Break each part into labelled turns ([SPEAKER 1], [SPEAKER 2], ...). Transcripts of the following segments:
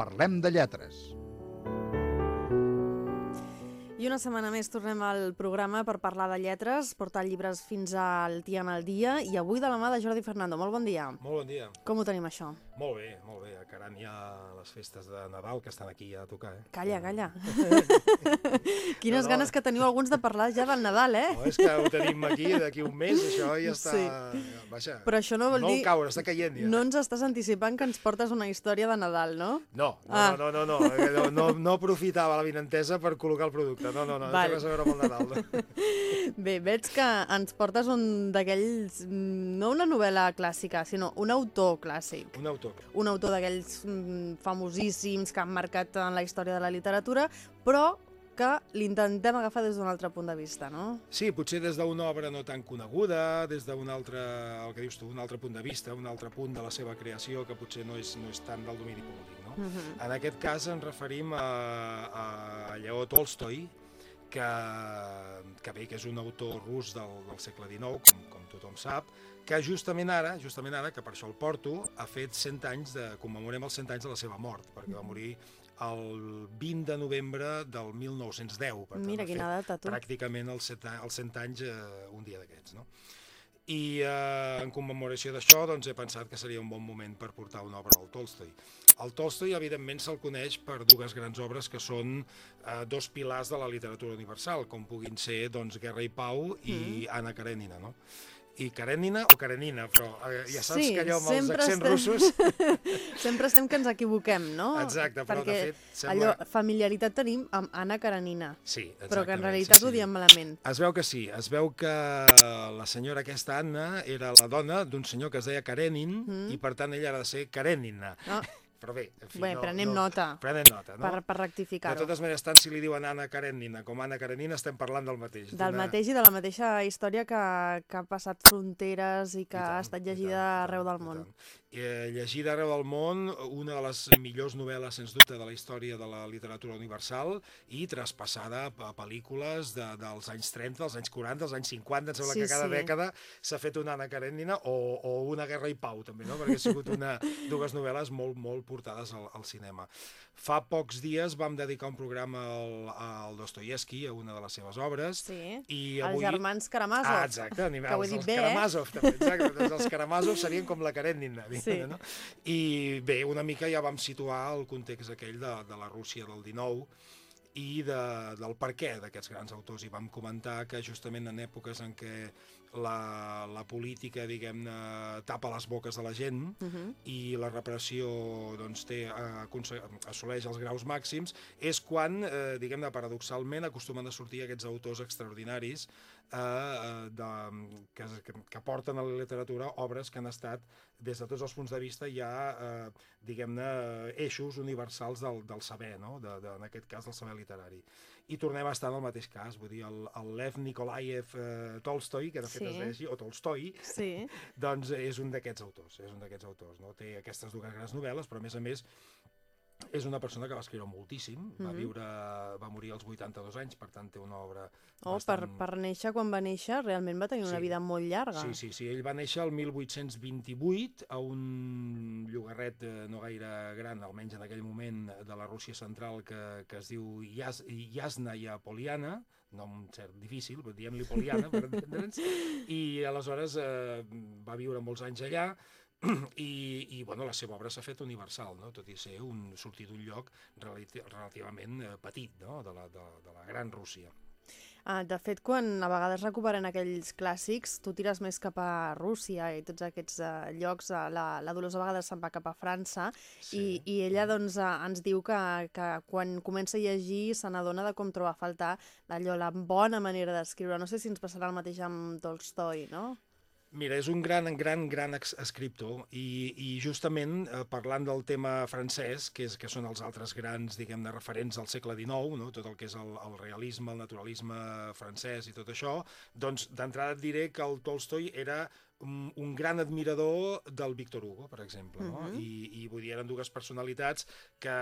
[SPEAKER 1] Parlem de Lletres.
[SPEAKER 2] I una setmana més tornem al programa per parlar de lletres, portar llibres fins al Tian al dia i avui de la mà de Jordi Fernando. Molt bon dia.
[SPEAKER 3] Molt bon dia.
[SPEAKER 2] Com ho tenim això?
[SPEAKER 3] Molt bé, molt bé. A Caran hi ha les festes de Nadal que estan aquí a tocar, eh?
[SPEAKER 2] Calla, calla. Quines
[SPEAKER 3] No, no.
[SPEAKER 2] ganes que teniu alguns de parlar ja del Nadal, eh?
[SPEAKER 3] No, és que ho tenim aquí d'aquí un mes, això ja està...
[SPEAKER 2] Sí.
[SPEAKER 3] Vaja,
[SPEAKER 2] Però això no vol
[SPEAKER 3] no
[SPEAKER 2] dir...
[SPEAKER 3] caure, està caient ja.
[SPEAKER 2] No ens estàs anticipant que ens portes una història de Nadal, no?
[SPEAKER 3] No, no,
[SPEAKER 2] Ah.
[SPEAKER 3] no, no, no, no, no, no, no aprofitava la vinentesa per col·locar el producte. No, no, no, no
[SPEAKER 2] Val.
[SPEAKER 3] té res a veure amb el Nadal.
[SPEAKER 2] Bé, veig que ens portes un d'aquells... mm, No una novel·la clàssica, sinó un autor clàssic.
[SPEAKER 3] Un autor.
[SPEAKER 2] Un autor d'aquells mm, famosíssims que han marcat en la història de la literatura, però que l'intentem agafar des d'un altre punt de vista, no?
[SPEAKER 3] Sí, potser des d'una obra no tan coneguda, des d'un altre, el que dius tu, un altre punt de vista, un altre punt de la seva creació que potser no és, no és tant del domini públic, no?
[SPEAKER 2] Uh -huh.
[SPEAKER 3] En aquest cas ens referim a, a Lleó Tolstoi, que, que bé, que és un autor rus del, del segle XIX, com, com tothom sap, que justament ara, justament ara, que per això el porto, ha fet 100 anys de... commemorem els 100 anys de la seva mort, perquè va morir el 20 de novembre del 1910. Per tant,
[SPEAKER 2] Mira quina data, tu.
[SPEAKER 3] Pràcticament els 100, a- els 100 anys eh, un dia d'aquests, no? I eh, en commemoració d'això doncs, he pensat que seria un bon moment per portar una obra al Tolstoi. El Tolstoi, evidentment, se'l coneix per dues grans obres que són eh, dos pilars de la literatura universal, com puguin ser doncs, Guerra i Pau i
[SPEAKER 2] Mm.
[SPEAKER 3] Anna Karenina, no? I Karenina o Karenina, però eh, ja saps
[SPEAKER 2] Sí,
[SPEAKER 3] que allò amb els accents
[SPEAKER 2] estem-
[SPEAKER 3] russos...
[SPEAKER 2] Sempre estem que ens equivoquem, no?
[SPEAKER 3] Exacte, però
[SPEAKER 2] Perquè
[SPEAKER 3] de fet sembla...
[SPEAKER 2] allò, familiaritat tenim amb Anna Karenina,
[SPEAKER 3] Sí,
[SPEAKER 2] però que en realitat
[SPEAKER 3] sí,
[SPEAKER 2] ho
[SPEAKER 3] sí.
[SPEAKER 2] diem malament.
[SPEAKER 3] Es veu que sí, es veu que la senyora aquesta Anna era la dona d'un senyor que es deia Karenin
[SPEAKER 2] Mm.
[SPEAKER 3] i per tant ella era de ser Karenina.
[SPEAKER 2] No?
[SPEAKER 3] Però bé, en fi,
[SPEAKER 2] Bé,
[SPEAKER 3] no,
[SPEAKER 2] prenem
[SPEAKER 3] no,
[SPEAKER 2] nota
[SPEAKER 3] Prenem nota, no?
[SPEAKER 2] per, per
[SPEAKER 3] de
[SPEAKER 2] rectificar-ho.
[SPEAKER 3] totes maneres, tant si li diuen Anna Karenina com Anna Karenina, estem parlant del mateix.
[SPEAKER 2] Del mateix i de la mateixa història que, que ha passat fronteres i que
[SPEAKER 3] I tant,
[SPEAKER 2] ha estat
[SPEAKER 3] i
[SPEAKER 2] llegida
[SPEAKER 3] tant,
[SPEAKER 2] arreu del món.
[SPEAKER 3] tant. Eh, llegida arreu del món, una de les millors novel·les, sens dubte, de la història de la literatura universal i traspassada a pel·lícules de, dels anys 30, dels anys 40, dels anys 50, em sembla
[SPEAKER 2] Sí,
[SPEAKER 3] que cada
[SPEAKER 2] sí.
[SPEAKER 3] dècada s'ha fet una Anna Karenina o, o una Guerra i Pau, també, no? perquè ha sigut una, dues novel·les molt, molt portades al, al cinema. Fa pocs dies vam dedicar un programa al, al Dostoyevsky, a una de les seves obres,
[SPEAKER 2] Sí,
[SPEAKER 3] i
[SPEAKER 2] els
[SPEAKER 3] avui...
[SPEAKER 2] germans Karamazov.
[SPEAKER 3] Ah, exacte, a nivell,
[SPEAKER 2] que ho he
[SPEAKER 3] els,
[SPEAKER 2] dit
[SPEAKER 3] els
[SPEAKER 2] bé, eh?
[SPEAKER 3] Karamazov, també, exacte. Doncs els Karamazov serien com la Karenina,
[SPEAKER 2] Sí.
[SPEAKER 3] diguem, no? I bé, una mica ja vam situar el context aquell de, de la Rússia del 19 i de, del per què d'aquests grans autors. I vam comentar que justament en èpoques en què la, la política, diguem-ne, tapa les boques de la gent,
[SPEAKER 2] Uh -huh.
[SPEAKER 3] i la repressió doncs, té, eh, assoleix els graus màxims, és quan, eh, diguem-ne, paradoxalment, acostumen a sortir aquests autors extraordinaris eh, eh, de, que, que, porten a la literatura obres que han estat, des de tots els punts de vista, ja, eh, diguem-ne, eixos universals del, del saber, no? de, de, en aquest cas del saber literari. I tornem a estar en el mateix cas, vull dir, el, el Lev Nikolaev eh, Tolstoi, que de fet
[SPEAKER 2] Sí.
[SPEAKER 3] es deia o Tolstoi,
[SPEAKER 2] Sí,
[SPEAKER 3] doncs és un d'aquests autors, és un d'aquests autors, no? Té aquestes dues grans novel·les, però a més a més és una persona que va escriure moltíssim, va
[SPEAKER 2] Mhm.
[SPEAKER 3] viure, va morir als 82 anys, per tant té una obra
[SPEAKER 2] oh, per, per néixer, quan va néixer, realment va tenir una
[SPEAKER 3] Sí.
[SPEAKER 2] vida molt llarga.
[SPEAKER 3] Sí, sí, sí, ell va néixer el 1828 a un llogarret eh, no gaire gran, almenys en aquell moment, de la Rússia central que, que es diu Yas, Yasnaya Poliana, nom cert difícil, però diem-li Poliana per entendre'ns, i aleshores eh, va viure molts anys allà, i, i bueno, la seva obra s'ha fet universal, no? tot i ser un, sortir d'un lloc relati relativament eh, petit no? de, la, de, de la gran Rússia.
[SPEAKER 2] Ah, de fet, quan a vegades recuperen aquells clàssics, tu tires més cap a Rússia i tots aquests uh, llocs, uh, la, la Dolors a vegades se'n va cap a França, i, i ella doncs, uh, ens diu que, que quan comença a llegir se n'adona de com troba a faltar allò, la bona manera d'escriure. No sé si ens passarà el mateix amb Tolstoi, no?
[SPEAKER 3] Mira, és un gran, gran, gran escriptor i, i justament eh, parlant del tema francès, que, és, que són els altres grans, diguem-ne, referents del segle XIX, no? tot el que és el, el realisme, el naturalisme francès i tot això, doncs d'entrada et diré que el Tolstoi era un, un gran admirador del Víctor Hugo, per exemple, no?
[SPEAKER 2] Mhm.
[SPEAKER 3] I, I vull dir, eren dues personalitats que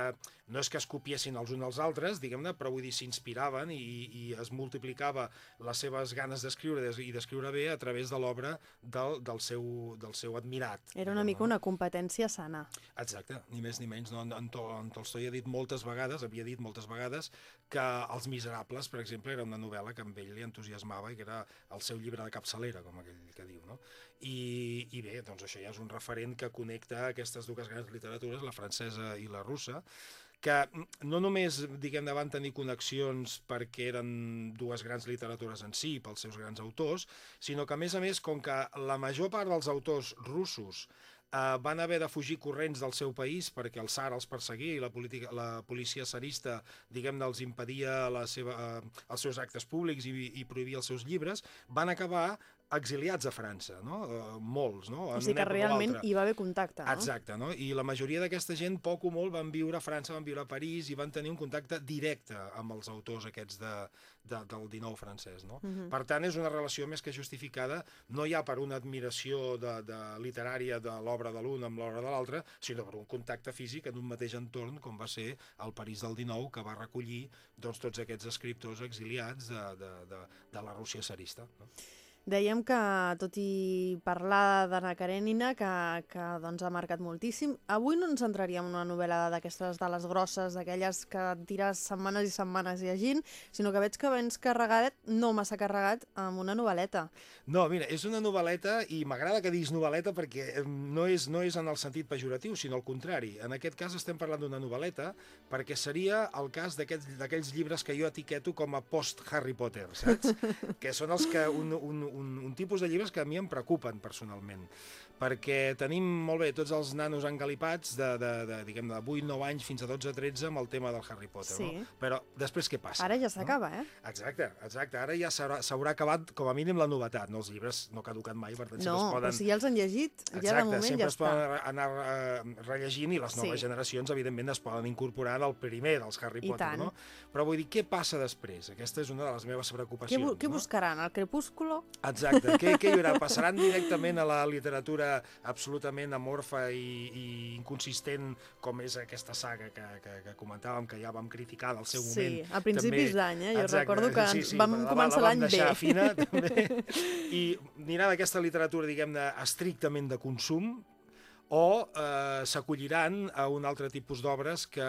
[SPEAKER 3] no és que es copiessin els uns als altres, diguem-ne, però vull dir, s'inspiraven i, i es multiplicava les seves ganes d'escriure des- i d'escriure bé a través de l'obra del, del, seu, del seu admirat.
[SPEAKER 2] Era una mica
[SPEAKER 3] no?
[SPEAKER 2] una competència sana.
[SPEAKER 3] Exacte, ni més ni menys. No? En, en, en Tolstoi ha dit moltes vegades, havia dit moltes vegades, que Els Miserables, per exemple, era una novel·la que amb ell li entusiasmava i que era el seu llibre de capçalera, com aquell que diu, no? I, I bé, doncs això ja és un referent que connecta aquestes dues grans literatures, la francesa i la russa, que no només, diguem, van tenir connexions perquè eren dues grans literatures en si, pels seus grans autors, sinó que, a més a més, com que la major part dels autors russos eh, van haver de fugir corrents del seu país perquè el SAR els perseguia i la, política, la policia sarista, diguem-ne, els impedia la seva, eh, els seus actes públics i, i prohibia els seus llibres, van acabar exiliats a França, no? Eh, molts, no?
[SPEAKER 2] O
[SPEAKER 3] En
[SPEAKER 2] sigui
[SPEAKER 3] una
[SPEAKER 2] que
[SPEAKER 3] o
[SPEAKER 2] realment hi va haver contacte, no?
[SPEAKER 3] Exacte, no? I la majoria d'aquesta gent, poc o molt, van viure a França, van viure a París i van tenir un contacte directe amb els autors aquests de, de, del 19 francès, no?
[SPEAKER 2] Mhm.
[SPEAKER 3] Per tant, és una relació més que justificada, no ja per una admiració de, de literària de l'obra de l'un amb l'obra de l'altre, sinó per un contacte físic en un mateix entorn, com va ser el París del 19, que va recollir doncs, tots aquests escriptors exiliats de, de, de, de la Rússia zarista. No?
[SPEAKER 2] Dèiem que, tot i parlar d'Anna Karenina, que, que doncs, ha marcat moltíssim, avui no ens centraríem en una novel·la d'aquestes de les grosses, d'aquelles que et tires setmanes i setmanes llegint, sinó que veig que vens carregat, no massa carregat, amb una novel·leta.
[SPEAKER 3] No, mira, és una novel·leta i m'agrada que diguis novel·leta perquè no és, no és en el sentit pejoratiu, sinó al contrari. En aquest cas estem parlant d'una novel·leta perquè seria el cas d'aquells llibres que jo etiqueto com a post-Harry Potter, saps? que són els que un, un, un, un tipus de llibres que a mi em preocupen personalment perquè tenim molt bé tots els nanos engalipats de, de, de, diguem, de 8, 9 anys fins a 12, 13 amb el tema del Harry Potter,
[SPEAKER 2] Sí.
[SPEAKER 3] no? Però després què passa?
[SPEAKER 2] Ara ja
[SPEAKER 3] no?
[SPEAKER 2] s'acaba, eh?
[SPEAKER 3] Exacte, exacte. Ara ja s'haurà acabat, com a mínim, la novetat. No, els llibres no caduquen mai, per tant,
[SPEAKER 2] No,
[SPEAKER 3] sempre es poden...
[SPEAKER 2] si ja els han llegit, ja de
[SPEAKER 3] Exacte,
[SPEAKER 2] moment
[SPEAKER 3] sempre
[SPEAKER 2] ja
[SPEAKER 3] es
[SPEAKER 2] està.
[SPEAKER 3] poden re- anar eh, rellegint i les noves
[SPEAKER 2] Sí.
[SPEAKER 3] generacions, evidentment, es poden incorporar en el primer dels Harry
[SPEAKER 2] I
[SPEAKER 3] Potter,
[SPEAKER 2] tant.
[SPEAKER 3] no? Però vull dir, què passa després? Aquesta és una de les meves
[SPEAKER 2] Què,
[SPEAKER 3] preocupacions.
[SPEAKER 2] bu què
[SPEAKER 3] no?
[SPEAKER 2] buscaran? El crepúsculo?
[SPEAKER 3] Exacte. Què, què hi haurà? Passaran directament a la literatura absolutament amorfa i, i inconsistent com és aquesta saga que, que, que comentàvem, que ja vam criticar al seu moment.
[SPEAKER 2] Sí, a principis d'any, eh? Jo
[SPEAKER 3] Exacte,
[SPEAKER 2] recordo que
[SPEAKER 3] sí, sí,
[SPEAKER 2] vam
[SPEAKER 3] la-
[SPEAKER 2] començar
[SPEAKER 3] la
[SPEAKER 2] l'any bé.
[SPEAKER 3] deixar fina, també. I anirà d'aquesta literatura, diguem-ne, estrictament de consum, o eh, s'acolliran a un altre tipus d'obres que,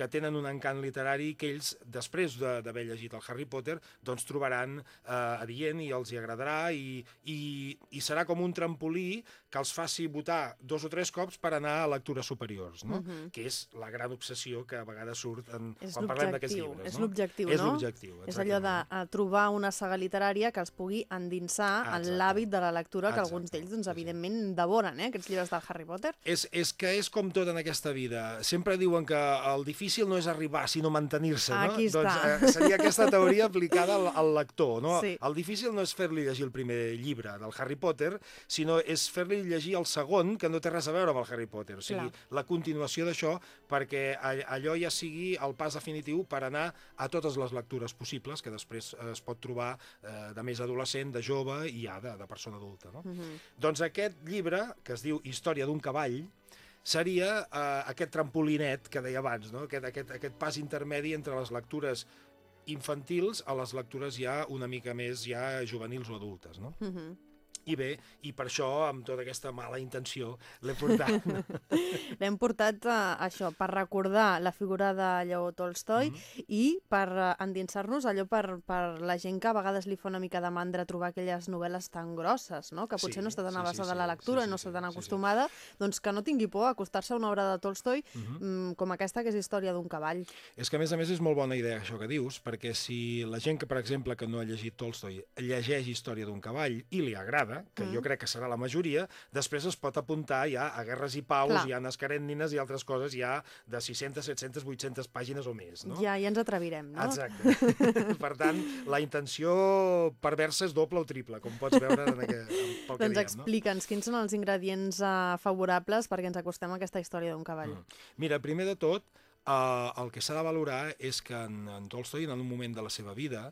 [SPEAKER 3] que tenen un encant literari que ells, després de- d'haver llegit el Harry Potter, doncs trobaran eh, adient i els hi agradarà i, i, i serà com un trampolí que els faci votar dos o tres cops per anar a lectures superiors, no?
[SPEAKER 2] Mhm.
[SPEAKER 3] que és la gran obsessió que a vegades surt en,
[SPEAKER 2] És
[SPEAKER 3] quan parlem d'aquests llibres.
[SPEAKER 2] és
[SPEAKER 3] no?
[SPEAKER 2] l'objectiu,
[SPEAKER 3] És
[SPEAKER 2] no?
[SPEAKER 3] l'objectiu,
[SPEAKER 2] És allò de eh, trobar una saga literària que els pugui endinsar en
[SPEAKER 3] Exacte.
[SPEAKER 2] l'hàbit de la lectura, que
[SPEAKER 3] Exacte,
[SPEAKER 2] alguns d'ells, doncs, evidentment, devoren, eh, aquests llibres del Harry Potter.
[SPEAKER 3] És, és que és com tot en aquesta vida. Sempre diuen que el difícil no és arribar, sinó mantenir-se, no?
[SPEAKER 2] Aquí està.
[SPEAKER 3] Doncs eh, seria aquesta teoria aplicada al, al lector, no?
[SPEAKER 2] Sí.
[SPEAKER 3] El difícil no és fer-li llegir el primer llibre del Harry Potter, sinó és fer-li llegir el segon, que no té res a veure amb el Harry Potter. O sigui,
[SPEAKER 2] Clar.
[SPEAKER 3] la continuació d'això, perquè all- allò ja sigui el pas definitiu per anar a totes les lectures possibles, que després eh, es pot trobar eh, de més adolescent, de jove i ja de, de persona adulta, no?
[SPEAKER 2] Mhm.
[SPEAKER 3] Doncs aquest llibre, que es diu Història d'un cavall, seria eh, aquest trampolinet que deia abans, no? aquest, aquest, aquest pas intermedi entre les lectures infantils a les lectures ja una mica més ja juvenils o adultes. No?
[SPEAKER 2] Mhm.
[SPEAKER 3] I bé, i per això, amb tota aquesta mala intenció, l'he portat.
[SPEAKER 2] L'hem portat a això, per recordar la figura de Lleó Tolstoi
[SPEAKER 3] Mhm.
[SPEAKER 2] i per eh, endinsar-nos allò per, per la gent que a vegades li fa una mica de mandra trobar aquelles novel·les tan grosses, no? que potser
[SPEAKER 3] Sí,
[SPEAKER 2] no està tan
[SPEAKER 3] sí, sí,
[SPEAKER 2] avançada
[SPEAKER 3] sí,
[SPEAKER 2] la lectura
[SPEAKER 3] sí,
[SPEAKER 2] i no
[SPEAKER 3] sí,
[SPEAKER 2] està tan
[SPEAKER 3] sí, sí.
[SPEAKER 2] acostumada, doncs que no tingui por a acostar-se a una obra de Tolstoi
[SPEAKER 3] Mhm.
[SPEAKER 2] mm, com aquesta que és Història d'un cavall.
[SPEAKER 3] És que, a més a més, és molt bona idea això que dius, perquè si la gent que, per exemple, que no ha llegit Tolstoi, llegeix Història d'un cavall i li agrada, que
[SPEAKER 2] Mm.
[SPEAKER 3] jo crec que serà la majoria, després es pot apuntar ja a Guerres i Paus,
[SPEAKER 2] Clar.
[SPEAKER 3] i a Annes Karenines i altres coses ja de 600, 700, 800 pàgines o més, no?
[SPEAKER 2] Ja, ja ens atrevirem, no?
[SPEAKER 3] Exacte. per tant, la intenció perversa és doble o triple, com pots veure en aquest, pel que
[SPEAKER 2] Doncs
[SPEAKER 3] diem,
[SPEAKER 2] explica'ns quins són els ingredients uh, favorables perquè ens acostem a aquesta història d'un cavall.
[SPEAKER 3] Mm. Mira, primer de tot, eh, el que s'ha de valorar és que en, en Tolstoi, en un moment de la seva vida,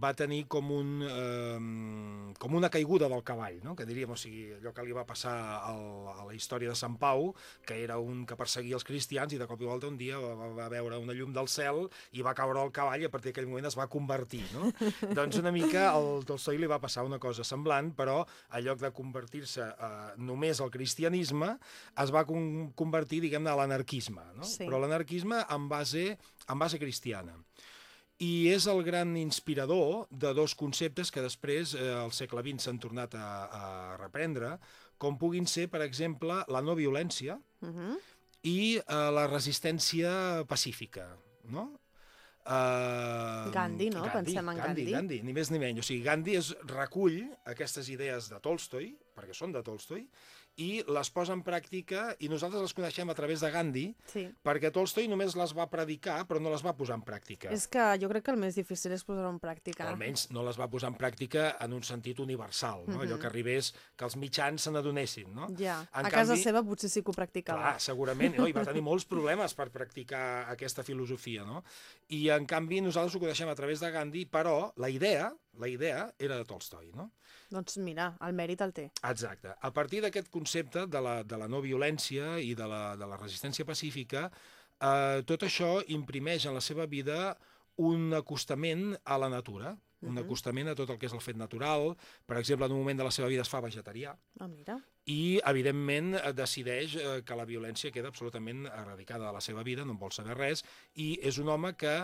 [SPEAKER 3] va tenir com, un, eh, com una caiguda del cavall, no? que diríem, o sigui, allò que li va passar al, a la història de Sant Pau, que era un que perseguia els cristians i de cop i volta un dia va, va veure una llum del cel i va caure al cavall i a partir d'aquell moment es va convertir. No? doncs una mica al Tolstoi li va passar una cosa semblant, però en lloc de convertir-se eh, només al cristianisme, es va con convertir, diguem-ne, a l'anarquisme, no?
[SPEAKER 2] Sí.
[SPEAKER 3] però l'anarquisme en base, en base cristiana i és el gran inspirador de dos conceptes que després eh, al segle XX s'han tornat a, a reprendre, com puguin ser, per exemple, la no violència
[SPEAKER 2] Uh -huh.
[SPEAKER 3] i eh, la resistència pacífica, no? Uh,
[SPEAKER 2] Gandhi, no? Pensem en
[SPEAKER 3] Gandhi.
[SPEAKER 2] Gandhi.
[SPEAKER 3] Gandhi, ni més ni menys. O sigui, Gandhi es recull aquestes idees de Tolstoi, perquè són de Tolstoi, i les posa en pràctica, i nosaltres les coneixem a través de Gandhi,
[SPEAKER 2] Sí.
[SPEAKER 3] perquè Tolstoi només les va predicar, però no les va posar en pràctica.
[SPEAKER 2] És que jo crec que el més difícil és posar-ho en pràctica.
[SPEAKER 3] O almenys no les va posar en pràctica en un sentit universal, no? allò que arribés que els mitjans se n'adonessin. No?
[SPEAKER 2] Ja,
[SPEAKER 3] En
[SPEAKER 2] a casa
[SPEAKER 3] canvi-
[SPEAKER 2] seva potser sí que ho practicava.
[SPEAKER 3] Clar, segurament, no? i va tenir molts problemes per practicar aquesta filosofia, no? I en canvi nosaltres ho coneixem a través de Gandhi, però la idea, la idea era de Tolstoi, no?
[SPEAKER 2] Doncs mira, el mèrit el té.
[SPEAKER 3] Exacte. A partir d'aquest concepte de la, de la no violència i de la, de la resistència pacífica, eh, tot això imprimeix en la seva vida un acostament a la natura, un acostament a tot el que és el fet natural. Per exemple, en un moment de la seva vida es fa vegetarià
[SPEAKER 2] Ah, mira.
[SPEAKER 3] i, evidentment, decideix eh, que la violència queda absolutament erradicada de la seva vida, no en vol saber res, i és un home que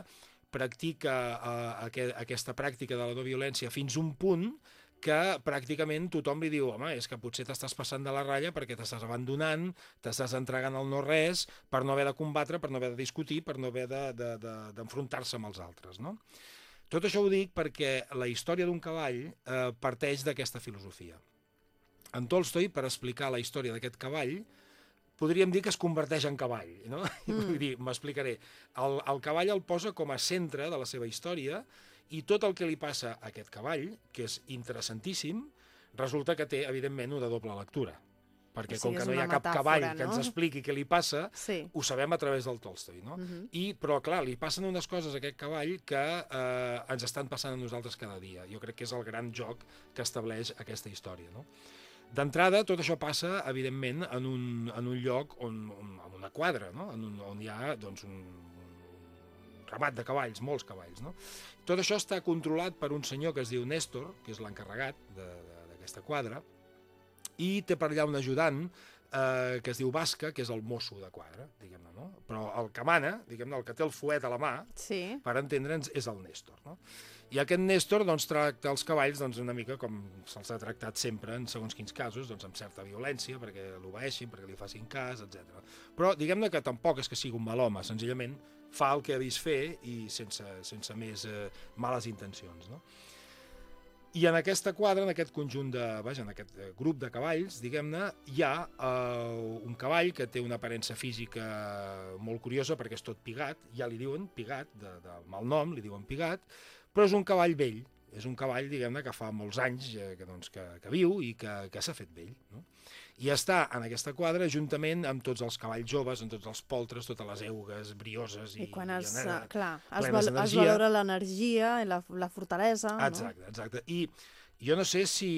[SPEAKER 3] practica eh, aqu aquesta pràctica de la no violència fins un punt que pràcticament tothom li diu home, és que potser t'estàs passant de la ratlla perquè t'estàs abandonant, t'estàs entregant al no-res per no haver de combatre, per no haver de discutir, per no haver d'enfrontar-se de, de, d'enfrontar-se amb els altres, no? Tot això ho dic perquè la història d'un cavall eh, parteix d'aquesta filosofia. En Tolstoi, per explicar la història d'aquest cavall, podríem dir que es converteix en cavall, no? Mm. Vull dir, m'explicaré. El, el cavall el posa com a centre de la seva història i tot el que li passa a aquest cavall, que és interessantíssim, resulta que té, evidentment, una doble lectura. Perquè
[SPEAKER 2] sigui,
[SPEAKER 3] com que no hi ha cap
[SPEAKER 2] metàfora,
[SPEAKER 3] cavall que
[SPEAKER 2] no?
[SPEAKER 3] ens expliqui què li passa,
[SPEAKER 2] Sí.
[SPEAKER 3] ho sabem a través del Tolstoi, no? Uh -huh. I, però, clar, li passen unes coses a aquest cavall que eh, ens estan passant a nosaltres cada dia. Jo crec que és el gran joc que estableix aquesta història, no? D'entrada, tot això passa, evidentment, en un, en un lloc on, on, en una quadra, no? en un, on hi ha doncs, un ramat de cavalls, molts cavalls. No? Tot això està controlat per un senyor que es diu Néstor, que és l'encarregat d'aquesta quadra, i té per allà un ajudant eh, que es diu Basca, que és el mosso de quadra, diguem-ne, no? Però el que mana, diguem-ne, el que té el fuet a la mà,
[SPEAKER 2] Sí.
[SPEAKER 3] per entendre'ns, és el Néstor, no? I aquest Néstor doncs, tracta els cavalls doncs, una mica com se'ls ha tractat sempre en segons quins casos, doncs, amb certa violència, perquè l'obeeixin, perquè li facin cas, etc. Però diguem-ne que tampoc és que sigui un mal home, senzillament fa el que ha vist fer i sense, sense més eh, males intencions. No? I en aquesta quadra, en aquest conjunt de, vaja, en aquest eh, grup de cavalls, diguem-ne, hi ha eh, un cavall que té una aparença física molt curiosa perquè és tot pigat, ja li diuen pigat, de, de mal nom, li diuen pigat, però és un cavall vell, és un cavall, diguem-ne, que fa molts anys eh, que, doncs, que, que viu i que, que s'ha fet vell. No? I està en aquesta quadra juntament amb tots els cavalls joves, amb tots els poltres, totes les eugues brioses i,
[SPEAKER 2] I quan es,
[SPEAKER 3] i,
[SPEAKER 2] eh, clar, es, val, es valora l'energia i la, la fortalesa,
[SPEAKER 3] Exacte, exacte. I jo no sé si,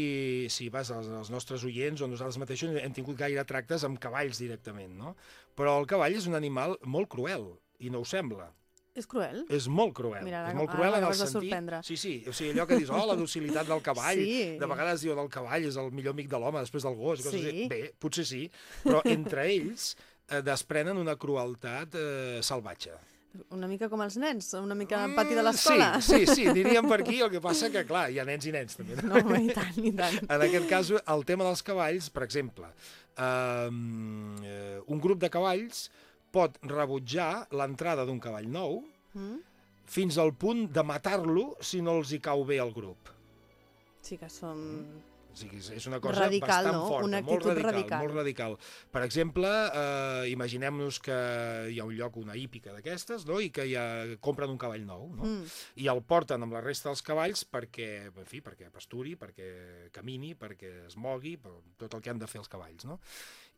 [SPEAKER 3] si vas als, als nostres oients o nosaltres mateixos hem tingut gaire tractes amb cavalls directament, no? Però el cavall és un animal molt cruel, i no ho sembla.
[SPEAKER 2] És cruel?
[SPEAKER 3] És molt cruel.
[SPEAKER 2] Mira, ara-
[SPEAKER 3] és molt
[SPEAKER 2] ara
[SPEAKER 3] cruel en el sentit...
[SPEAKER 2] sorprendre.
[SPEAKER 3] Sí, sí, o sigui, allò que dius, oh, la docilitat del cavall,
[SPEAKER 2] Sí.
[SPEAKER 3] de vegades diuen el cavall és el millor amic de l'home després del gos, coses
[SPEAKER 2] Sí.
[SPEAKER 3] així. Bé, potser sí, però entre ells eh, desprenen una crueltat eh, salvatge.
[SPEAKER 2] Una mica com els nens, una mica el pati de l'escola.
[SPEAKER 3] Mm, Sí, sí, sí, diríem per aquí, el que passa que, clar, hi ha nens i nens també.
[SPEAKER 2] No, i tant, i tant.
[SPEAKER 3] En aquest cas, el tema dels cavalls, per exemple, eh, un grup de cavalls pot rebutjar l'entrada d'un cavall nou
[SPEAKER 2] Mm?
[SPEAKER 3] fins al punt de matar-lo si no els hi cau bé al grup.
[SPEAKER 2] Sí que som...
[SPEAKER 3] O sigui, és- una cosa
[SPEAKER 2] Radical,
[SPEAKER 3] bastant
[SPEAKER 2] no?
[SPEAKER 3] forta,
[SPEAKER 2] Una
[SPEAKER 3] molt radical,
[SPEAKER 2] radical.
[SPEAKER 3] molt radical. Per exemple, eh, imaginem-nos que hi ha un lloc, una hípica d'aquestes, no? i que ja compren un cavall nou, no?
[SPEAKER 2] Mm.
[SPEAKER 3] i el porten amb la resta dels cavalls perquè, en fi, perquè pasturi, perquè camini, perquè es mogui, per tot el que han de fer els cavalls. No?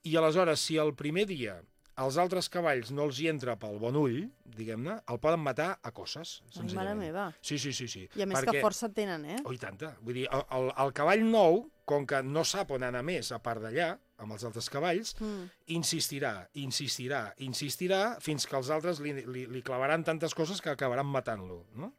[SPEAKER 3] I aleshores, si el primer dia els altres cavalls no els hi entra pel bon ull, diguem-ne, el poden matar a cosses,
[SPEAKER 2] Ai, mare meva.
[SPEAKER 3] Sí, sí, sí. sí.
[SPEAKER 2] I a més que força tenen, eh?
[SPEAKER 3] Oh, i tanta. Vull dir, el, el, el cavall nou, com que no sap on anar més a part d'allà, amb els altres cavalls,
[SPEAKER 2] Mm.
[SPEAKER 3] insistirà, insistirà, insistirà, fins que els altres li, li, li clavaran tantes coses que acabaran matant-lo, no?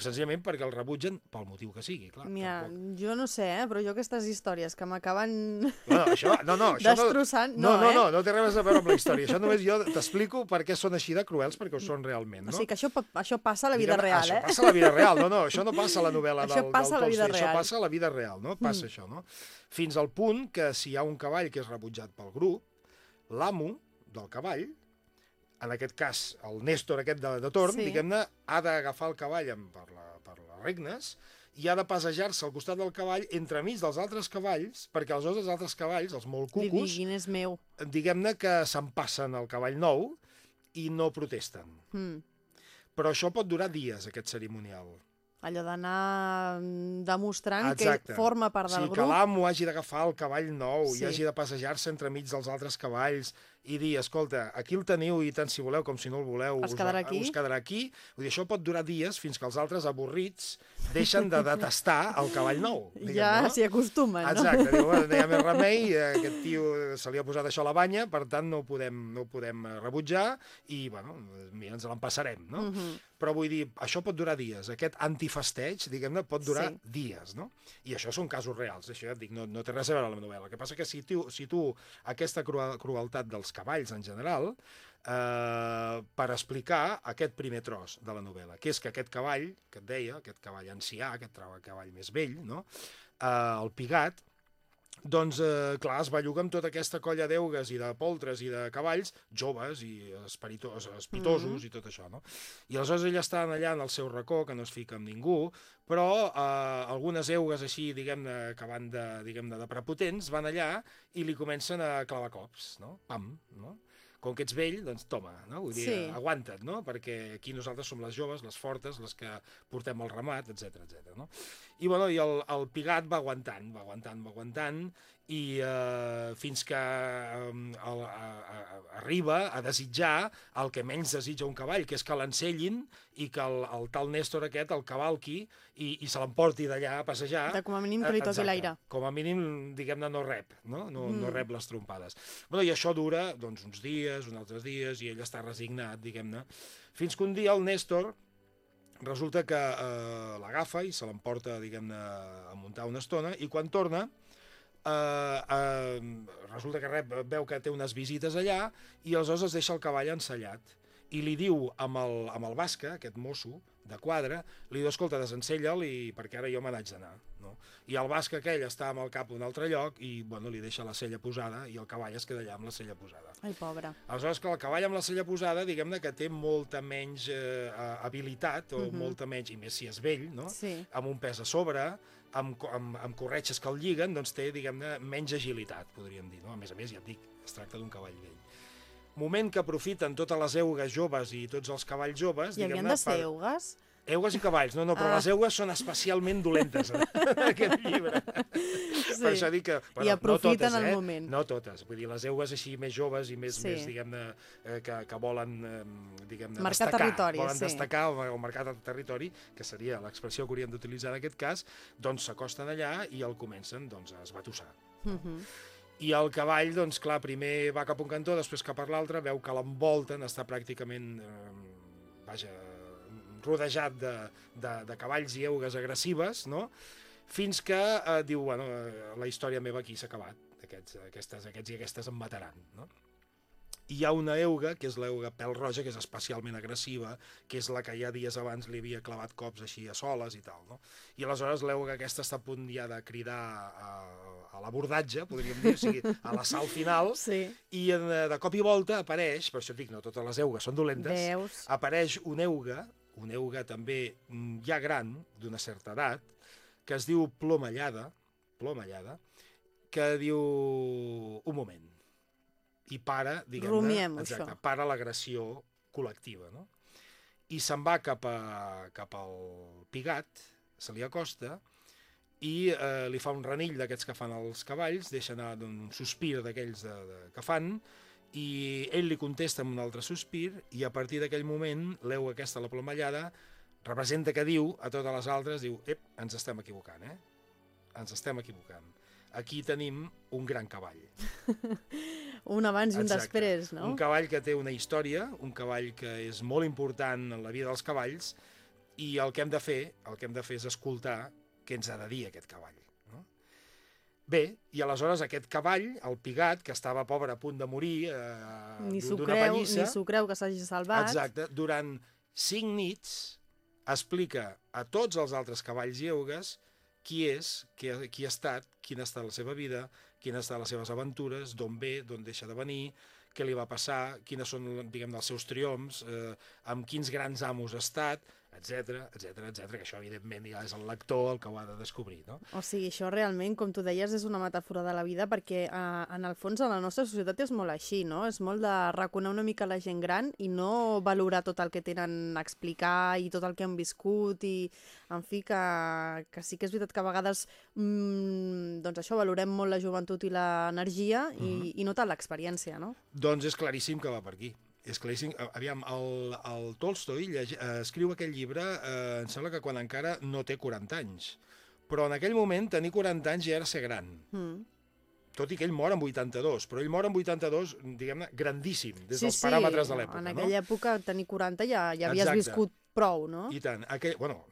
[SPEAKER 3] Senzillament perquè el rebutgen pel motiu que sigui, clar.
[SPEAKER 2] Mira,
[SPEAKER 3] tampoc.
[SPEAKER 2] jo no sé, eh? però jo aquestes històries que m'acaben
[SPEAKER 3] No, no, això, no, no, això no,
[SPEAKER 2] destrossant...
[SPEAKER 3] no, no,
[SPEAKER 2] eh?
[SPEAKER 3] no, no té res a veure amb la història. Això només jo t'explico per què són així de cruels, perquè ho són realment,
[SPEAKER 2] O
[SPEAKER 3] no?
[SPEAKER 2] sigui que això, això passa a la vida
[SPEAKER 3] Diguem,
[SPEAKER 2] real,
[SPEAKER 3] això
[SPEAKER 2] eh?
[SPEAKER 3] passa a la vida real, no, no, això no passa a la novel·la
[SPEAKER 2] Això
[SPEAKER 3] del,
[SPEAKER 2] passa
[SPEAKER 3] del Tolstoi,
[SPEAKER 2] real.
[SPEAKER 3] això passa a la vida real, no? Passa
[SPEAKER 2] Mm.
[SPEAKER 3] això, no? Fins al punt que si hi ha un cavall que és rebutjat pel grup, l'amo del cavall, en aquest cas el Néstor aquest de, de torn,
[SPEAKER 2] Sí.
[SPEAKER 3] diguem-ne, ha d'agafar el cavall amb, per, la, per les regnes i ha de passejar-se al costat del cavall entremig dels altres cavalls, perquè aleshores els altres cavalls, els molt
[SPEAKER 2] Li
[SPEAKER 3] cucos,
[SPEAKER 2] diguin, és meu.
[SPEAKER 3] diguem-ne que se'n passen al cavall nou i no protesten.
[SPEAKER 2] Mm.
[SPEAKER 3] Però això pot durar dies, aquest cerimonial.
[SPEAKER 2] Allò d'anar mm, demostrant
[SPEAKER 3] Exacte.
[SPEAKER 2] que forma part del
[SPEAKER 3] que
[SPEAKER 2] grup.
[SPEAKER 3] l'amo hagi d'agafar el cavall nou
[SPEAKER 2] Sí.
[SPEAKER 3] i hagi de passejar-se entremig dels altres cavalls i dir, escolta, aquí el teniu i tant si voleu com si no el voleu
[SPEAKER 2] Es quedarà aquí?
[SPEAKER 3] us quedarà aquí. Vull dir, això pot durar dies fins que els altres avorrits deixen de detestar el cavall nou. diguem-ne,
[SPEAKER 2] Ja
[SPEAKER 3] no?
[SPEAKER 2] s'hi acostumen, no?
[SPEAKER 3] Exacte, diu, bueno, no hi ha més remei, aquest tio se li ha posat això a la banya, per tant no ho podem, no ho podem eh, rebutjar i, bueno, mira, ens l'empassarem, no?
[SPEAKER 2] Mhm.
[SPEAKER 3] Però vull dir, això pot durar dies, aquest antifesteig, diguem-ne, pot durar
[SPEAKER 2] Sí.
[SPEAKER 3] dies, no? I això són casos reals, això ja et dic, no, no té res a veure amb la novel·la. El que passa que si tu, si tu aquesta cruel, crueltat dels cavalls en general, eh, per explicar aquest primer tros de la novel·la, que és que aquest cavall, que et deia, aquest cavall ancià, aquest cavall més vell, no? eh, el pigat, doncs, eh, clar, es belluga amb tota aquesta colla d'eugues i de poltres i de cavalls joves i espiritos, espitosos
[SPEAKER 2] Mhm.
[SPEAKER 3] i tot això, no? I aleshores ell està allà en el seu racó, que no es fica amb ningú, però eh, algunes eugues així, diguem-ne, que van de, diguem de prepotents, van allà i li comencen a clavar cops, no? Pam, no? Com que ets vell, doncs toma, no? Vull dir,
[SPEAKER 2] Sí.
[SPEAKER 3] aguanta't, no? Perquè aquí nosaltres som les joves, les fortes, les que portem el ramat, etc etc. no? I, bueno, i el, el pigat va aguantant, va aguantant, va aguantant, i eh, fins que eh, el, a, a, arriba a desitjar el que menys desitja un cavall, que és que l'encellin i que el, el tal Néstor aquest el cavalqui i, i se l'emporti d'allà a passejar.
[SPEAKER 2] De com a mínim que li
[SPEAKER 3] Eh,
[SPEAKER 2] toqui
[SPEAKER 3] exacte.
[SPEAKER 2] l'aire.
[SPEAKER 3] Com a mínim, diguem-ne, no rep, no? No, no
[SPEAKER 2] Mm.
[SPEAKER 3] rep les trompades. Bueno, I això dura doncs, uns dies, uns altres dies, i ell està resignat, diguem-ne, fins que un dia el Néstor resulta que eh, l'agafa i se l'emporta, diguem-ne, a muntar una estona, i quan torna, eh, eh, resulta que rep, veu que té unes visites allà, i aleshores es deixa el cavall ensellat. I li diu amb el, amb el basca, aquest mosso de quadre, li diu, escolta, desencella'l perquè ara jo me n'haig d'anar. I el basca aquell està amb el cap a un altre lloc i bueno, li deixa la cella posada i el cavall es queda allà amb la cella posada.
[SPEAKER 2] Ai, pobre.
[SPEAKER 3] Aleshores, que el cavall amb la cella posada, diguem-ne que té molta menys eh, habilitat, o
[SPEAKER 2] Mhm.
[SPEAKER 3] molta menys, i més si és vell, no?
[SPEAKER 2] Sí.
[SPEAKER 3] amb un pes a sobre, amb, amb, amb corretges que el lliguen, doncs té, diguem-ne, menys agilitat, podríem dir. No? A més a més, ja et dic, es tracta d'un cavall vell. Moment que aprofiten totes les eugues joves i tots els cavalls joves,
[SPEAKER 2] I havien de ser eugues?
[SPEAKER 3] Eugues i cavalls, no, no, però
[SPEAKER 2] Ah.
[SPEAKER 3] les eugues són especialment dolentes en aquest llibre.
[SPEAKER 2] Sí.
[SPEAKER 3] Per això dic que...
[SPEAKER 2] I aprofiten
[SPEAKER 3] no totes,
[SPEAKER 2] el
[SPEAKER 3] eh?
[SPEAKER 2] moment.
[SPEAKER 3] No totes, vull dir, les eugues així més joves i més,
[SPEAKER 2] Sí.
[SPEAKER 3] més diguem-ne, eh, que, que volen, eh, diguem-ne,
[SPEAKER 2] Marcar
[SPEAKER 3] destacar.
[SPEAKER 2] territori,
[SPEAKER 3] volen
[SPEAKER 2] sí.
[SPEAKER 3] destacar o, o marcar el territori, que seria l'expressió que hauríem d'utilitzar en aquest cas, doncs s'acosten allà i el comencen doncs, a esbatussar.
[SPEAKER 2] Mhm.
[SPEAKER 3] I el cavall, doncs clar, primer va cap a un cantó, després cap a l'altre, veu que l'envolten, està pràcticament, eh, vaja, rodejat de, de, de cavalls i eugues agressives, no? Fins que eh, diu, bueno, eh, la història meva aquí s'ha acabat, aquests, aquestes, aquests i aquestes em mataran, no? I hi ha una euga, que és l'euga pèl roja, que és especialment agressiva, que és la que ja dies abans li havia clavat cops així a soles i tal, no? I aleshores l'euga aquesta està a punt ja de cridar a, a l'abordatge, podríem dir, o sigui, a l'assalt final,
[SPEAKER 2] Sí.
[SPEAKER 3] i eh, de cop i volta apareix, per això dic, no totes les eugues són dolentes,
[SPEAKER 2] Veus?
[SPEAKER 3] apareix una euga, una euga també mm, ja gran, d'una certa edat, que es diu Plomallada, Plomallada, que diu un moment, i para, diguem-ne, exacte,
[SPEAKER 2] això.
[SPEAKER 3] para l'agressió col·lectiva, no? I se'n va cap, a, cap al Pigat, se li acosta, i eh, li fa un renill d'aquests que fan els cavalls, deixa anar un sospir d'aquells de, de, que fan, i ell li contesta amb un altre sospir i a partir d'aquell moment l'eu aquesta, la plomallada, representa que diu a totes les altres, diu, ep, ens estem equivocant, eh? Ens estem equivocant. Aquí tenim un gran cavall.
[SPEAKER 2] un abans i un
[SPEAKER 3] Exacte.
[SPEAKER 2] després, no?
[SPEAKER 3] Un cavall que té una història, un cavall que és molt important en la vida dels cavalls i el que hem de fer, el que hem de fer és escoltar què ens ha de dir aquest cavall. Bé, i aleshores aquest cavall, el pigat, que estava pobre a punt de morir eh, d'una pallissa,
[SPEAKER 2] ni s'ho creu que s'hagi salvat.
[SPEAKER 3] exacte, durant cinc nits explica a tots els altres cavalls i eugues qui és, qui ha, qui ha estat, quina ha estat la seva vida, quines han estat les seves aventures, d'on ve, d'on deixa de venir, què li va passar, quines són, diguem els seus triomfs, eh, amb quins grans amos ha estat, etc etc etc que això evidentment ja és el lector el que ho ha de descobrir, no?
[SPEAKER 2] O sigui, això realment, com tu deies, és una metàfora de la vida perquè eh, en el fons a la nostra societat és molt així, no? És molt de raconar una mica la gent gran i no valorar tot el que tenen a explicar i tot el que han viscut i, en fi, que, que sí que és veritat que a vegades mmm, doncs això, valorem molt la joventut i l'energia i,
[SPEAKER 3] Mhm.
[SPEAKER 2] i no tant l'experiència, no?
[SPEAKER 3] Doncs és claríssim que va per aquí. És claríssim. Aviam, el, el Tolstoi llege, eh, escriu aquell llibre, eh, em sembla que quan encara no té 40 anys. Però en aquell moment tenir 40 anys ja era ser gran.
[SPEAKER 2] Mm.
[SPEAKER 3] Tot i que ell mor amb 82, però ell mor amb 82, diguem-ne, grandíssim, des
[SPEAKER 2] sí,
[SPEAKER 3] dels paràmetres de
[SPEAKER 2] En
[SPEAKER 3] l'època, no?
[SPEAKER 2] aquella època, tenir 40 ja, ja havies
[SPEAKER 3] Exacte.
[SPEAKER 2] viscut prou, no?
[SPEAKER 3] I tant. Aquell, bueno,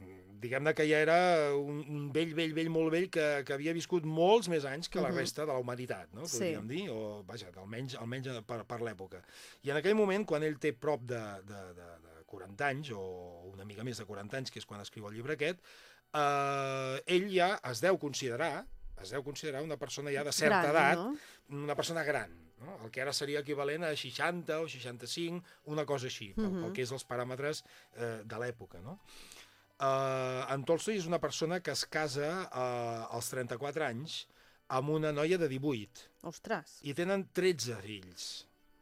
[SPEAKER 3] diguem-ne que ja era un, un vell, vell, vell, molt vell que, que havia viscut molts més anys que la resta de la humanitat, no?
[SPEAKER 2] Sí.
[SPEAKER 3] Podríem dir, o vaja, almenys, almenys per, per l'època. I en aquell moment, quan ell té prop de, de, de, de 40 anys, o una mica més de 40 anys, que és quan escriu el llibre aquest, eh, ell ja es deu considerar es deu considerar una persona ja de certa
[SPEAKER 2] Gran,
[SPEAKER 3] edat,
[SPEAKER 2] no?
[SPEAKER 3] una persona gran, no? el que ara seria equivalent a 60 o 65, una cosa així, pel,
[SPEAKER 2] Mhm.
[SPEAKER 3] pel que és els paràmetres eh, de l'època. No? Uh, en Tolstoi és una persona que es casa uh, als 34 anys amb una noia de 18
[SPEAKER 2] Ostres,
[SPEAKER 3] i tenen 13 fills.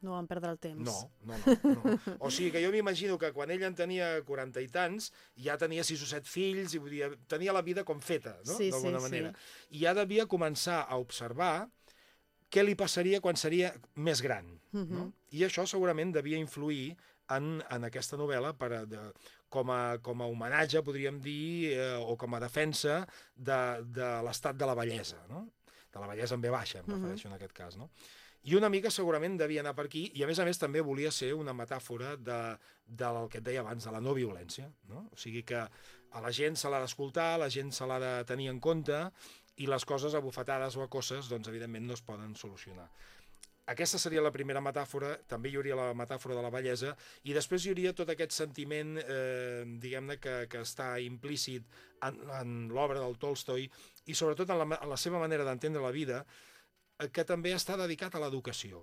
[SPEAKER 2] no van perdre el temps.
[SPEAKER 3] No, no, no. no. O sigui que jo m'imagino que quan ell en tenia 40 i tants, ja tenia 6 o 7 fills i dir, tenia la vida com feta, no?
[SPEAKER 2] Sí,
[SPEAKER 3] d'alguna
[SPEAKER 2] sí,
[SPEAKER 3] manera.
[SPEAKER 2] sí.
[SPEAKER 3] I ja devia començar a observar què li passaria quan seria més gran. no?
[SPEAKER 2] Mhm.
[SPEAKER 3] I això segurament devia influir en, en aquesta novel·la per de, com, a, com a homenatge, podríem dir, eh, o com a defensa de, de l'estat de la bellesa, no? de la bellesa en B baixa, em refereixo en aquest cas. No? I una mica segurament devia anar per aquí, i a més a més també volia ser una metàfora de, del que et deia abans, de la no violència. No? O sigui que a la gent se l'ha d'escoltar, la gent se l'ha de tenir en compte, i les coses abofetades o a coses, doncs evidentment no es poden solucionar. Aquesta seria la primera metàfora, també hi hauria la metàfora de la bellesa, i després hi hauria tot aquest sentiment, eh, diguem-ne, que, que està implícit en, en l'obra del Tolstoi, i sobretot en la, en la seva manera d'entendre la vida, eh, que també està dedicat a l'educació.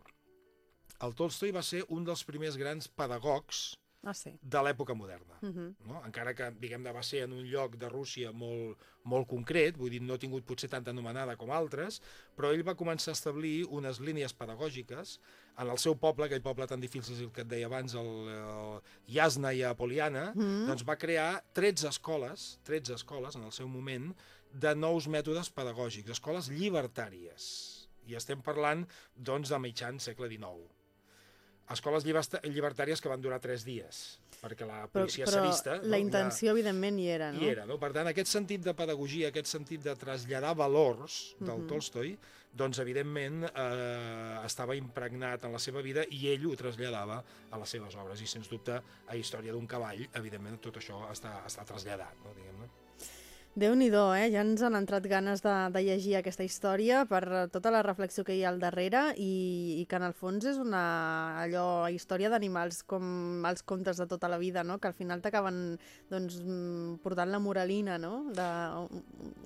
[SPEAKER 3] El Tolstoi va ser un dels primers grans pedagogs
[SPEAKER 2] Ah, sí.
[SPEAKER 3] de l'època moderna
[SPEAKER 2] Mhm.
[SPEAKER 3] no? encara que diguem-ne va ser en un lloc de Rússia molt, molt concret, vull dir, no ha tingut potser tanta anomenada com altres, però ell va començar a establir unes línies pedagògiques en el seu poble, aquell poble tan difícil que et deia abans, el, el Yasna i Apoliana,
[SPEAKER 2] Mhm.
[SPEAKER 3] doncs va crear 13 escoles, 13 escoles en el seu moment, de nous mètodes pedagògics, escoles llibertàries. I estem parlant, doncs, de mitjan segle XIX. Escoles llibertàries que van durar 3 dies, perquè la
[SPEAKER 2] Però,
[SPEAKER 3] policia
[SPEAKER 2] però
[SPEAKER 3] sarista...
[SPEAKER 2] la
[SPEAKER 3] no,
[SPEAKER 2] intenció, evidentment, hi era,
[SPEAKER 3] ja,
[SPEAKER 2] no?
[SPEAKER 3] hi era, no? Per tant, aquest sentit de pedagogia, aquest sentit de traslladar valors del
[SPEAKER 2] Mhm.
[SPEAKER 3] Tolstoi, doncs, evidentment, eh, estava impregnat en la seva vida i ell ho traslladava a les seves obres. I, sens dubte, a Història d'un cavall, evidentment, tot això està, està traslladat, no? diguem-ne.
[SPEAKER 2] Déu-n'hi-do, eh? Ja ens han entrat ganes de, de llegir aquesta història per eh, tota la reflexió que hi ha al darrere i, i que en el fons és una allò, història d'animals com els contes de tota la vida, no? Que al final t'acaben doncs, mm, portant la moralina, no? De, un,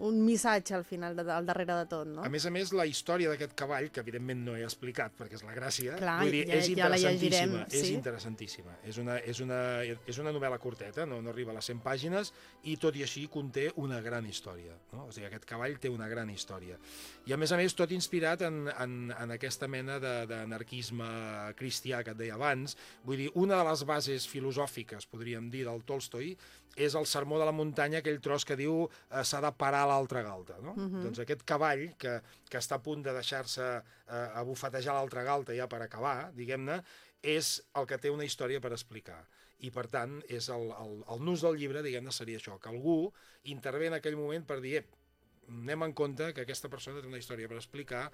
[SPEAKER 2] un missatge al final, de, al darrere de tot, no?
[SPEAKER 3] A més a més, la història d'aquest cavall, que evidentment no he explicat perquè és la gràcia,
[SPEAKER 2] Clar,
[SPEAKER 3] vull dir,
[SPEAKER 2] ja-
[SPEAKER 3] és
[SPEAKER 2] ja
[SPEAKER 3] interessantíssima.
[SPEAKER 2] llegirem,
[SPEAKER 3] és
[SPEAKER 2] sí.
[SPEAKER 3] interessantíssima. És una, és, una, és una novel·la curteta, no, no arriba a les 100 pàgines, i tot i així conté una una gran història. No? O sigui, aquest cavall té una gran història. I a més a més, tot inspirat en, en, en aquesta mena de- d'anarquisme cristià que et deia abans. Vull dir, una de les bases filosòfiques, podríem dir, del Tolstoi, és el sermó de la muntanya, aquell tros que diu eh, s'ha de parar l'altra galta. No? Uh -huh. Doncs aquest cavall, que, que està a punt de deixar-se eh, abufetejar l'altra galta ja per acabar, diguem-ne, és el que té una història per explicar. I, per tant, és el, el, el nus del llibre, diguem-ne, seria això, que algú intervé en aquell moment per dir, "Ep, anem en compte que aquesta persona té una història per explicar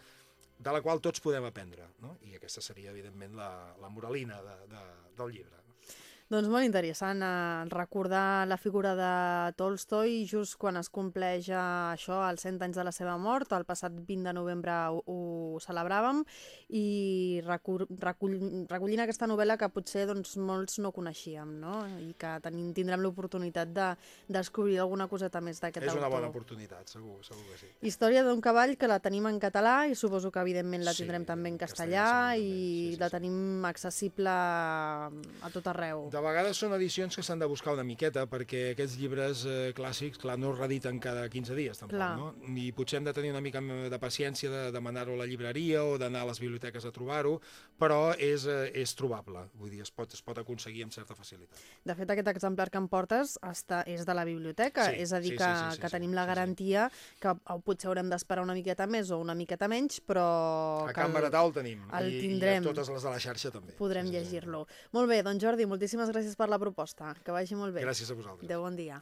[SPEAKER 3] de la qual tots podem aprendre. No? I aquesta seria, evidentment, la, la moralina de, de, del llibre.
[SPEAKER 2] Doncs molt interessant eh, recordar la figura de Tolstoi just quan es compleix eh, això, els 100 anys de la seva mort, el passat 20 de novembre ho, ho celebràvem, i recull, recull, recollint aquesta novel·la que potser doncs, molts no coneixíem, no? i que tenim, tindrem l'oportunitat de descobrir alguna coseta més d'aquest
[SPEAKER 3] És
[SPEAKER 2] autor.
[SPEAKER 3] una bona oportunitat, segur, segur que sí.
[SPEAKER 2] Història d'un cavall que la tenim en català i suposo que evidentment la
[SPEAKER 3] Sí,
[SPEAKER 2] tindrem també en castellà,
[SPEAKER 3] castellà
[SPEAKER 2] i
[SPEAKER 3] sí, sí,
[SPEAKER 2] la
[SPEAKER 3] sí.
[SPEAKER 2] tenim accessible a tot arreu.
[SPEAKER 3] De vegades són edicions que s'han de buscar una miqueta, perquè aquests llibres eh, clàssics, clar, no es rediten cada 15 dies, tampoc,
[SPEAKER 2] Clar.
[SPEAKER 3] no? I potser hem de tenir una mica de paciència de demanar-ho a la llibreria o d'anar a les biblioteques a trobar-ho, però és, eh, és trobable, vull dir, es pot, es pot aconseguir amb certa facilitat.
[SPEAKER 2] De fet, aquest exemplar que em portes està, és de la biblioteca,
[SPEAKER 3] Sí,
[SPEAKER 2] és a dir,
[SPEAKER 3] sí,
[SPEAKER 2] que,
[SPEAKER 3] sí, sí, sí,
[SPEAKER 2] que
[SPEAKER 3] sí,
[SPEAKER 2] tenim la
[SPEAKER 3] sí, sí.
[SPEAKER 2] garantia que potser haurem d'esperar una miqueta més o una miqueta menys, però
[SPEAKER 3] A Can Baratà el tenim,
[SPEAKER 2] el
[SPEAKER 3] i,
[SPEAKER 2] tindrem.
[SPEAKER 3] i a totes les de la xarxa també.
[SPEAKER 2] podrem
[SPEAKER 3] Sí, sí, sí.
[SPEAKER 2] llegir-lo. Molt bé, doncs Jordi, moltíssimes gràcies per la proposta. Que vagi molt bé.
[SPEAKER 3] Gràcies a vosaltres.
[SPEAKER 2] Adéu, bon dia.